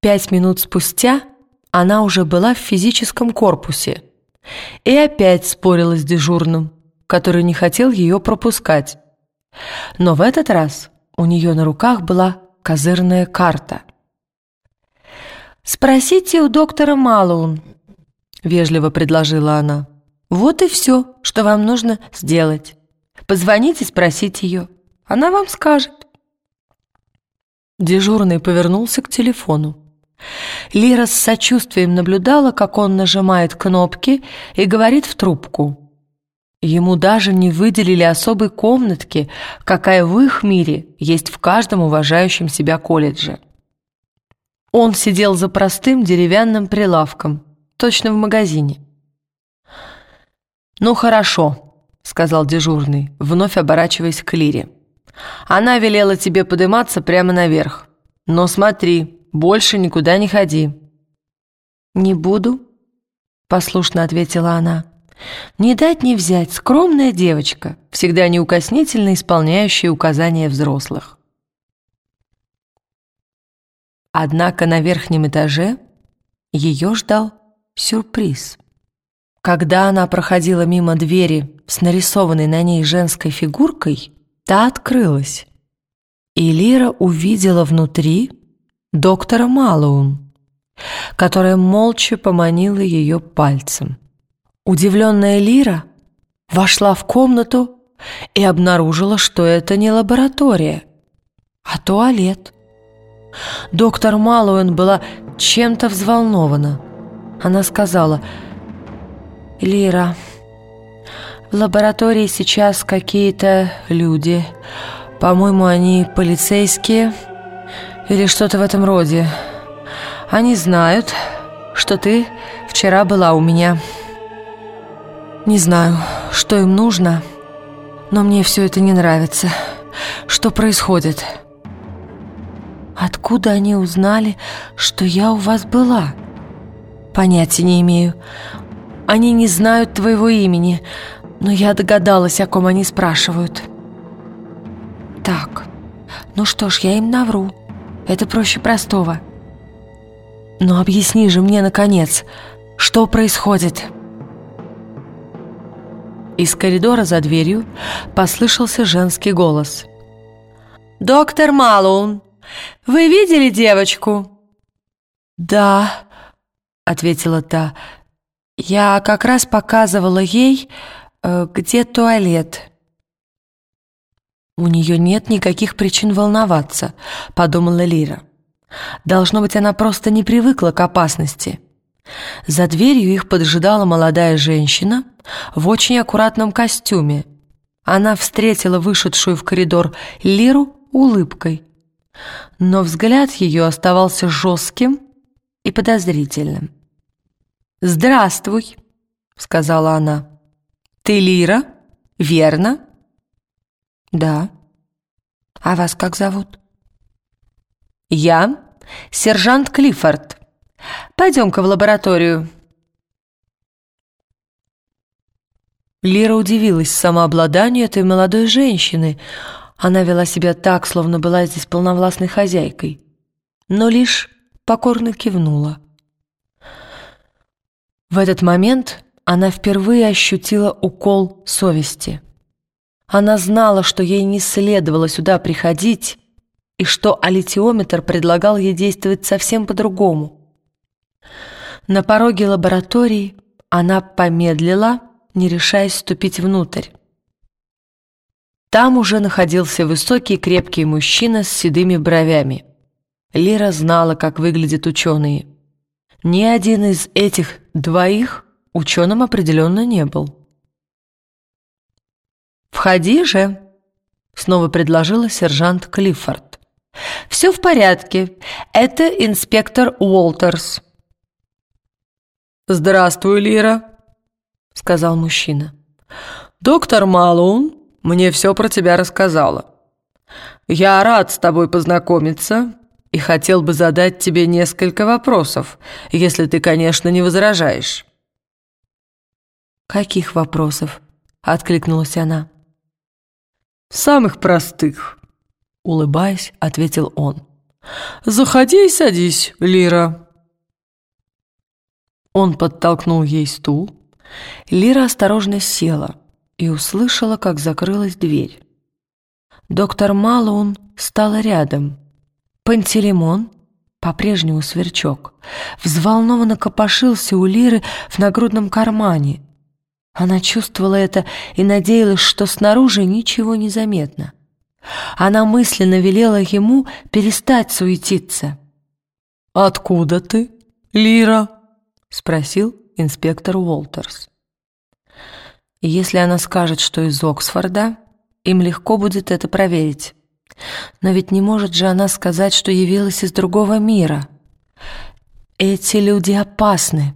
Пять минут спустя она уже была в физическом корпусе и опять спорила с дежурным, который не хотел ее пропускать. Но в этот раз у нее на руках была козырная карта. «Спросите у доктора Малоун», — вежливо предложила она. «Вот и все, что вам нужно сделать. Позвоните, спросите ее. Она вам скажет». Дежурный повернулся к телефону. Лира с сочувствием наблюдала, как он нажимает кнопки и говорит в трубку. Ему даже не выделили особой комнатки, какая в их мире есть в каждом уважающем себя колледже. Он сидел за простым деревянным прилавком, точно в магазине. «Ну хорошо», — сказал дежурный, вновь оборачиваясь к Лире. «Она велела тебе подниматься прямо наверх. Но смотри, больше никуда не ходи». «Не буду», — послушно ответила она. «Не дать не взять, скромная девочка, всегда неукоснительно исполняющая указания взрослых». Однако на верхнем этаже ее ждал сюрприз. Когда она проходила мимо двери с нарисованной на ней женской фигуркой, та открылась, и Лира увидела внутри доктора Малоун, которая молча поманила ее пальцем. Удивленная Лира вошла в комнату и обнаружила, что это не лаборатория, а туалет. Доктор Малуэн была чем-то взволнована. Она сказала, «Лира, в лаборатории сейчас какие-то люди. По-моему, они полицейские или что-то в этом роде. Они знают, что ты вчера была у меня. Не знаю, что им нужно, но мне все это не нравится. Что происходит?» Откуда они узнали, что я у вас была? Понятия не имею. Они не знают твоего имени, но я догадалась, о ком они спрашивают. Так, ну что ж, я им навру. Это проще простого. Но объясни же мне, наконец, что происходит?» Из коридора за дверью послышался женский голос. «Доктор Малоун, вы видели девочку?» «Да», — ответила та. «Я как раз показывала ей, э, где туалет». «У нее нет никаких причин волноваться», — подумала Лира. «Должно быть, она просто не привыкла к опасности». За дверью их поджидала молодая женщина в очень аккуратном костюме. Она встретила вышедшую в коридор Лиру улыбкой но взгляд ее оставался жестким и подозрительным. «Здравствуй», — сказала она. «Ты Лира, верно?» «Да». «А вас как зовут?» «Я сержант Клиффорд. Пойдем-ка в лабораторию». Лира удивилась самообладанию этой молодой женщины, она вела себя так, словно была здесь полновластной хозяйкой, но лишь покорно кивнула. В этот момент она впервые ощутила укол совести. Она знала, что ей не следовало сюда приходить, и что алитиометр предлагал ей действовать совсем по-другому. На пороге лаборатории она помедлила, не решаясь ступить внутрь. Там уже находился высокий крепкий мужчина с седыми бровями. Лира знала, как выглядят ученые. Ни один из этих двоих ученым определенно не был. «Входи же», — снова предложила сержант Клиффорд. «Все в порядке. Это инспектор Уолтерс». «Здравствуй, Лира», — сказал мужчина. «Доктор Малоун мне все про тебя рассказала. Я рад с тобой познакомиться и хотел бы задать тебе несколько вопросов, если ты, конечно, не возражаешь». «Каких вопросов?» — откликнулась она. «Самых простых», — улыбаясь, ответил он. «Заходи и садись, Лира». Он подтолкнул ей стул. Лира осторожно села и услышала, как закрылась дверь. Доктор Малоун стала рядом. Пантелеймон, по-прежнему сверчок, взволнованно копошился у Лиры в нагрудном кармане. Она чувствовала это и надеялась, что снаружи ничего не заметно. Она мысленно велела ему перестать суетиться. «Откуда ты, Лира?» — спросил инспектор Уолтерс. Если она скажет, что из Оксфорда, им легко будет это проверить. Но ведь не может же она сказать, что явилась из другого мира. Эти люди опасны,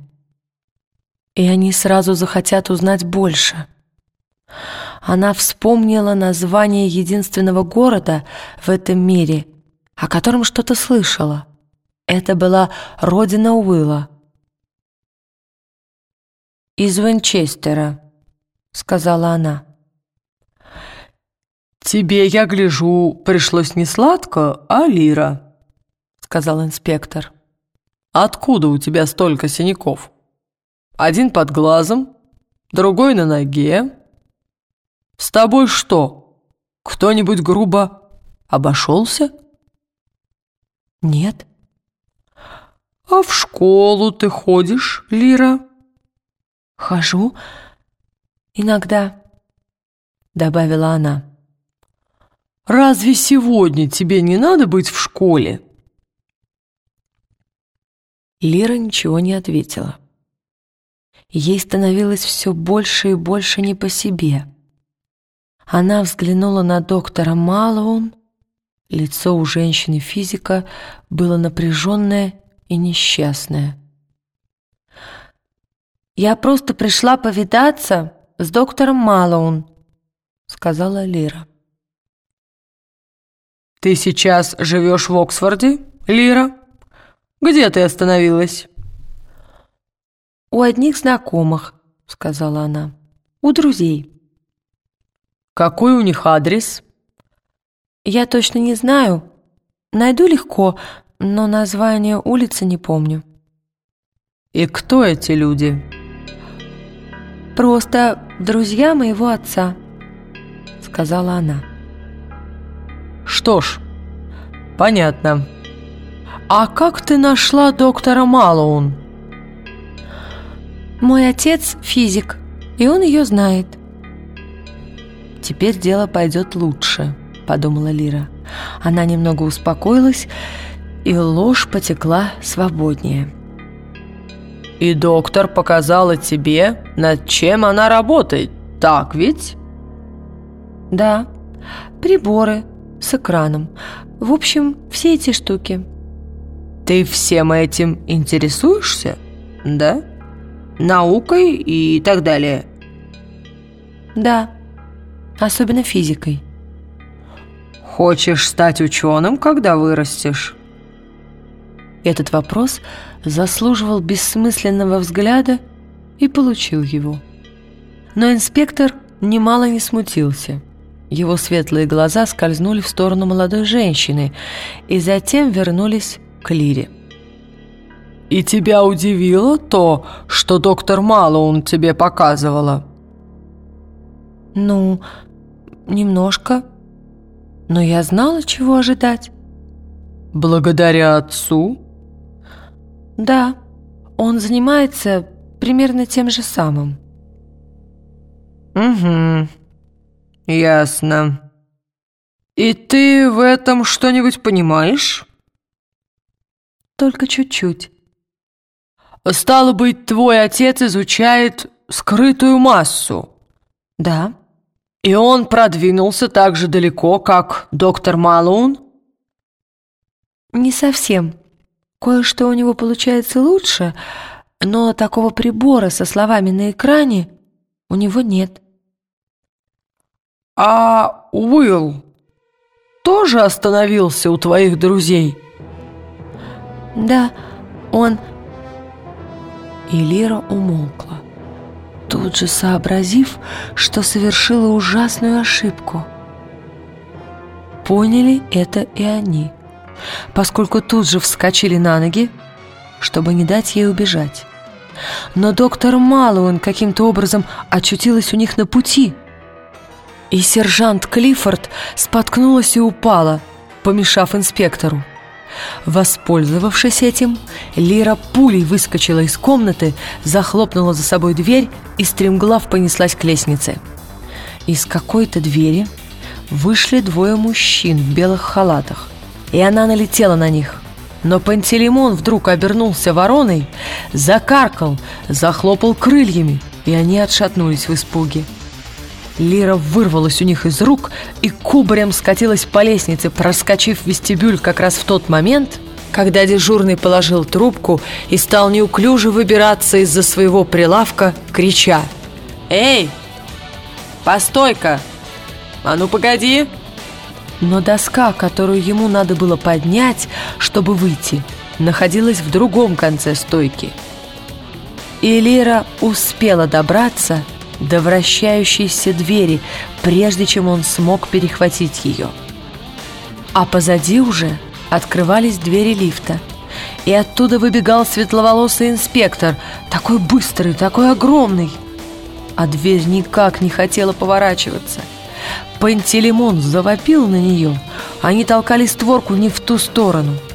и они сразу захотят узнать больше. Она вспомнила название единственного города в этом мире, о котором что-то слышала. Это была родина Уилла. «Из Винчестера», — сказала она. «Тебе, я гляжу, пришлось не сладко, а лира», — сказал инспектор. «Откуда у тебя столько синяков? Один под глазом, другой на ноге. С тобой что, кто-нибудь грубо обошелся?» «Нет». «А в школу ты ходишь, Лира?» «Хожу иногда», — добавила она. Разве сегодня тебе не надо быть в школе?» Лира ничего не ответила. Ей становилось все больше и больше не по себе. Она взглянула на доктора Малоун. Лицо у женщины-физика было напряженное и несчастное. «Я просто пришла повидаться с доктором Малоун», — сказала Лира. «Ты сейчас живешь в Оксфорде, Лира? Где ты остановилась?» «У одних знакомых», — сказала она. «У друзей». «Какой у них адрес?» «Я точно не знаю. Найду легко, но название улицы не помню». «И кто эти люди?» «Просто друзья моего отца», — сказала она. Что ж, понятно. А как ты нашла доктора Малоун? Мой отец физик, и он ее знает. Теперь дело пойдет лучше, подумала Лира. Она немного успокоилась, и ложь потекла свободнее. И доктор показала тебе, над чем она работает, так ведь? Да, приборы, с экраном. В общем, все эти штуки. Ты всем этим интересуешься, да? Наукой и так далее? Да, особенно физикой. Хочешь стать ученым, когда вырастешь? Этот вопрос заслуживал бессмысленного взгляда и получил его. Но инспектор немало не смутился. Его светлые глаза скользнули в сторону молодой женщины и затем вернулись к Лире. «И тебя удивило то, что доктор Малоун тебе показывала?» «Ну, немножко. Но я знала, чего ожидать». «Благодаря отцу?» «Да, он занимается примерно тем же самым». «Угу», «Ясно. И ты в этом что-нибудь понимаешь?» «Только чуть-чуть». «Стало быть, твой отец изучает скрытую массу?» «Да». «И он продвинулся так же далеко, как доктор Малун?» «Не совсем. Кое-что у него получается лучше, но такого прибора со словами на экране у него нет». «А Уилл тоже остановился у твоих друзей?» «Да, он...» И Лира умолкла, тут же сообразив, что совершила ужасную ошибку. Поняли это и они. поскольку тут же вскочили на ноги, чтобы не дать ей убежать. Но доктор Малуэн каким-то образом очутилась у них на пути. И сержант Клиффорд споткнулась и упала, помешав инспектору. Воспользовавшись этим, Лира пулей выскочила из комнаты, захлопнула за собой дверь и стремглав понеслась к лестнице. Из какой-то двери вышли двое мужчин в белых халатах, и она налетела на них. Но Пантелеймон вдруг обернулся вороной, закаркал, захлопал крыльями, и они отшатнулись в испуге. Лира вырвалась у них из рук и кубарем скатилась по лестнице, проскочив вестибюль как раз в тот момент, когда дежурный положил трубку и стал неуклюже выбираться из-за своего прилавка, крича «Эй, постой-ка! А ну погоди!» Но доска, которую ему надо было поднять, чтобы выйти, находилась в другом конце стойки. И Лира успела добраться до вращающейся двери, прежде чем он смог перехватить ее. А позади уже открывались двери лифта, и оттуда выбегал светловолосый инспектор, такой быстрый, такой огромный. А дверь никак не хотела поворачиваться. Пантелеймон завопил на нее, они толкали створку не в ту сторону –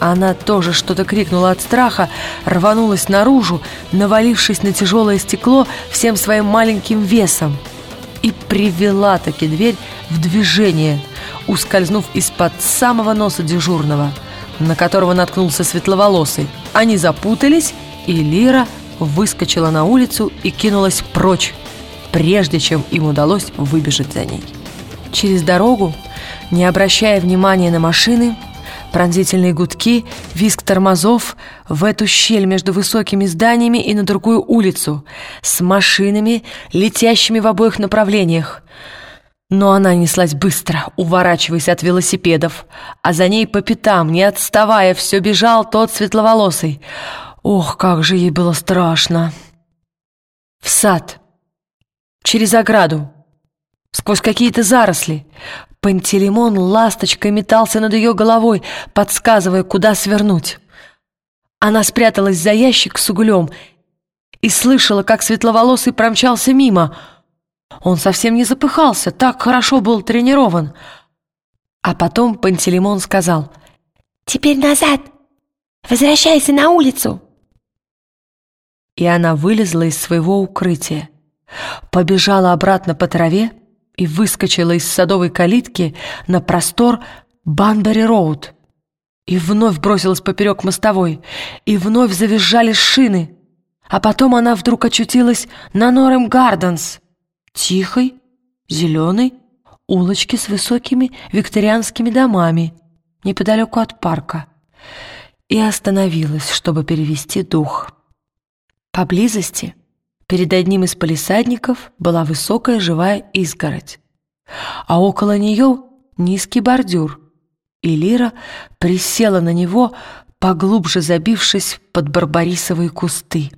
она тоже что-то крикнула от страха, рванулась наружу, навалившись на тяжелое стекло всем своим маленьким весом. И привела таки дверь в движение, ускользнув из-под самого носа дежурного, на которого наткнулся светловолосый. Они запутались, и Лира выскочила на улицу и кинулась прочь, прежде чем им удалось выбежать за ней. Через дорогу, не обращая внимания на машины, Пронзительные гудки, визг тормозов в эту щель между высокими зданиями и на другую улицу, с машинами, летящими в обоих направлениях. Но она неслась быстро, уворачиваясь от велосипедов, а за ней по пятам, не отставая, все бежал тот светловолосый. Ох, как же ей было страшно! В сад, через ограду, сквозь какие-то заросли, Пантелеймон ласточкой метался над ее головой, подсказывая, куда свернуть. Она спряталась за ящик с углем и слышала, как светловолосый промчался мимо. Он совсем не запыхался, так хорошо был тренирован. А потом Пантелеймон сказал, «Теперь назад! Возвращайся на улицу!» И она вылезла из своего укрытия, побежала обратно по траве, и выскочила из садовой калитки на простор Банбери-Роуд. И вновь бросилась поперек мостовой, и вновь завизжали шины. А потом она вдруг очутилась на Норем Гарденс, тихой, зеленой, улочке с высокими викторианскими домами неподалеку от парка, и остановилась, чтобы перевести дух. Поблизости Перед одним из палисадников была высокая живая изгородь, а около нее низкий бордюр, и Лира присела на него, поглубже забившись под барбарисовые кусты.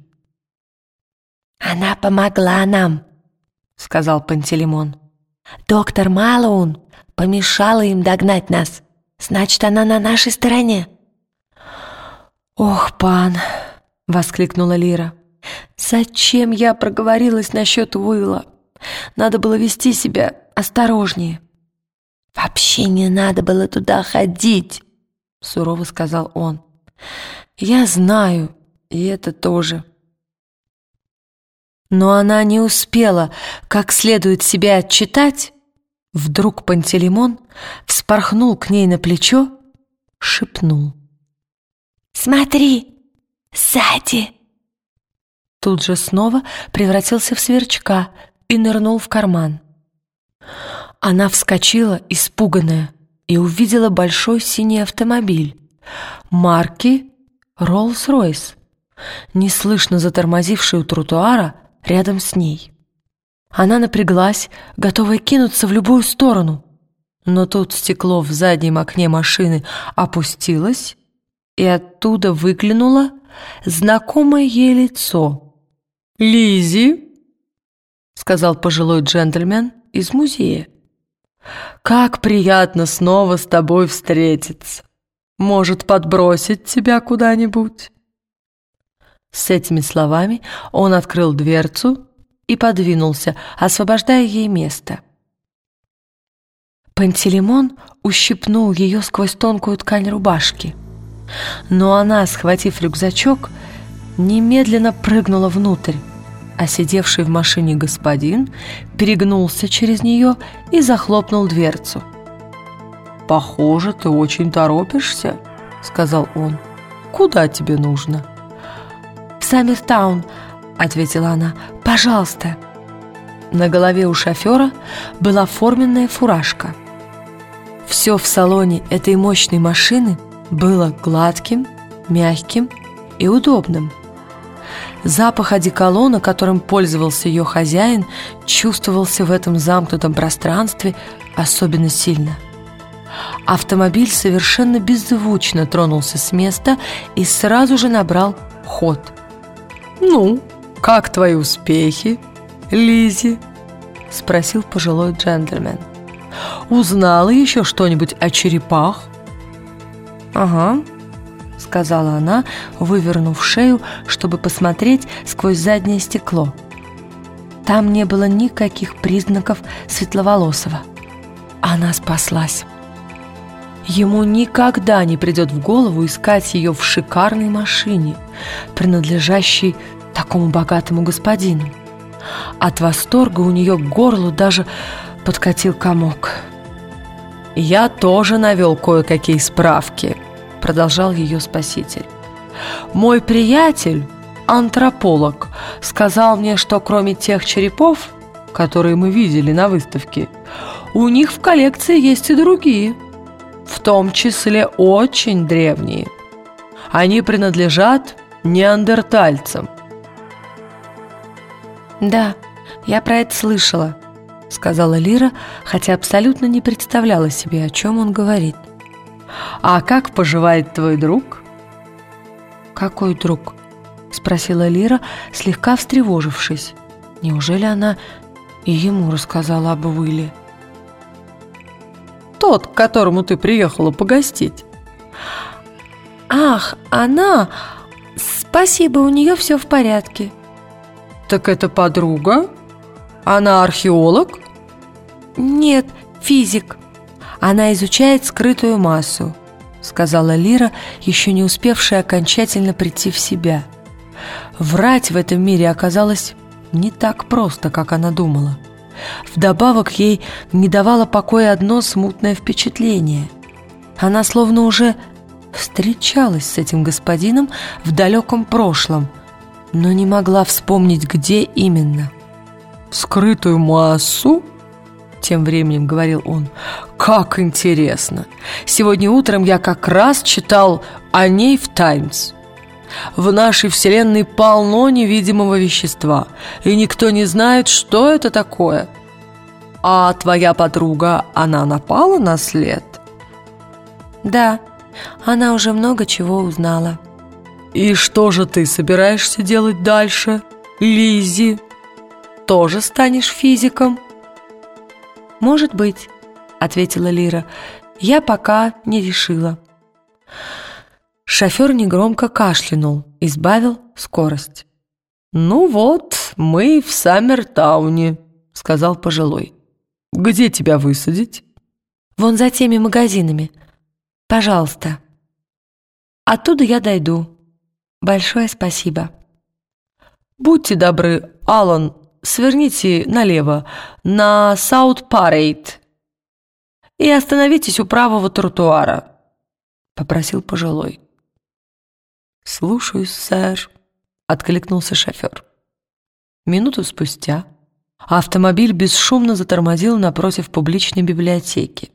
«Она помогла нам», — сказал Пантелеймон. «Доктор Малоун помешала им догнать нас. Значит, она на нашей стороне». «Ох, пан!» — воскликнула Лира. Зачем я проговорилась насчет Уилла? Надо было вести себя осторожнее. «Вообще не надо было туда ходить», — сурово сказал он. «Я знаю, и это тоже». Но она не успела как следует себя отчитать. Вдруг Пантелеймон вспорхнул к ней на плечо, шепнул. «Смотри, сзади!» Тут же снова превратился в сверчка и нырнул в карман. Она вскочила, испуганная, и увидела большой синий автомобиль марки Rolls-Royce, неслышно затормозивший у тротуара рядом с ней. Она напряглась, готовая кинуться в любую сторону, но тут стекло в заднем окне машины опустилось, и оттуда выглянуло знакомое ей лицо — Лизи, сказал пожилой джентльмен из музея. «Как приятно снова с тобой встретиться! Может, подбросить тебя куда-нибудь?» С этими словами он открыл дверцу и подвинулся, освобождая ей место. Пантелеймон ущипнул ее сквозь тонкую ткань рубашки. Но она, схватив рюкзачок, немедленно прыгнула внутрь, а сидевший в машине господин перегнулся через нее и захлопнул дверцу. «Похоже, ты очень торопишься», — сказал он. «Куда тебе нужно?» «В Саммертаун», — ответила она. «Пожалуйста». На голове у шофера была форменная фуражка. Все в салоне этой мощной машины было гладким, мягким и удобным. Запах одеколона, которым пользовался ее хозяин, чувствовался в этом замкнутом пространстве особенно сильно. Автомобиль совершенно беззвучно тронулся с места и сразу же набрал ход. «Ну, как твои успехи, Лизи? спросил пожилой джентльмен. «Узнала еще что-нибудь о черепах?» «Ага», — сказала она, вывернув шею, чтобы посмотреть сквозь заднее стекло. Там не было никаких признаков светловолосого. Она спаслась. Ему никогда не придет в голову искать ее в шикарной машине, принадлежащей такому богатому господину. От восторга у нее к горлу даже подкатил комок. «Я тоже навел кое-какие справки», — продолжал ее спаситель. «Мой приятель, антрополог, сказал мне, что кроме тех черепов, которые мы видели на выставке, у них в коллекции есть и другие, в том числе очень древние. Они принадлежат неандертальцам». «Да, я про это слышала», — сказала Лира, хотя абсолютно не представляла себе, о чем он говорит. «А как поживает твой друг?» «Какой друг?» — спросила Лира, слегка встревожившись. Неужели она и ему рассказала об Уилле? «Тот, к которому ты приехала погостить». «Ах, она! Спасибо, у нее все в порядке». «Так это подруга? Она археолог?» «Нет, физик. Она изучает скрытую массу», — сказала Лира, еще не успевшая окончательно прийти в себя. Врать в этом мире оказалось не так просто, как она думала. Вдобавок ей не давало покоя одно смутное впечатление. Она словно уже встречалась с этим господином в далеком прошлом — но не могла вспомнить, где именно. «Скрытую массу?» Тем временем говорил он. «Как интересно! Сегодня утром я как раз читал о ней в «Таймс». В нашей Вселенной полно невидимого вещества, и никто не знает, что это такое. А твоя подруга, она напала на след?» «Да, она уже много чего узнала». «И что же ты собираешься делать дальше, Лизи? Тоже станешь физиком?» «Может быть», — ответила Лира. «Я пока не решила». Шофер негромко кашлянул и сбавил скорость. «Ну вот, мы в Саммертауне», — сказал пожилой. «Где тебя высадить?» «Вон за теми магазинами. Пожалуйста. Оттуда я дойду». Большое спасибо. Будьте добры, Алан, сверните налево, на Саут-Парейд и остановитесь у правого тротуара, попросил пожилой. «Слушаюсь, сэр», — откликнулся шофер. Минуту спустя автомобиль бесшумно затормозил напротив публичной библиотеки.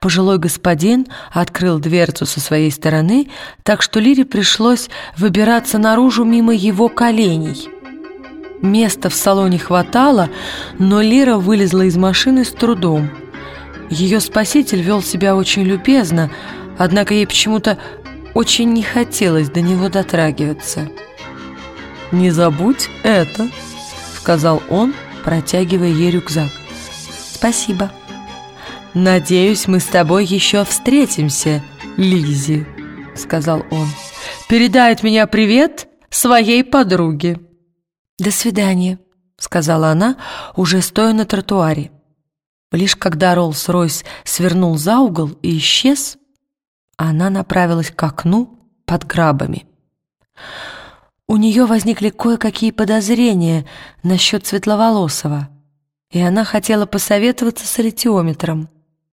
Пожилой господин открыл дверцу со своей стороны, так что Лире пришлось выбираться наружу мимо его коленей. Места в салоне хватало, но Лира вылезла из машины с трудом. Ее спаситель вел себя очень любезно, однако ей почему-то очень не хотелось до него дотрагиваться. «Не забудь это», — сказал он, протягивая ей рюкзак. «Спасибо», «Надеюсь, мы с тобой еще встретимся, Лизи», — сказал он. «Передает меня привет своей подруге». «До свидания», — сказала она, уже стоя на тротуаре. Лишь когда Роллс-Ройс свернул за угол и исчез, она направилась к окну под грабами. У нее возникли кое-какие подозрения насчет Светловолосова, и она хотела посоветоваться с ретиометром —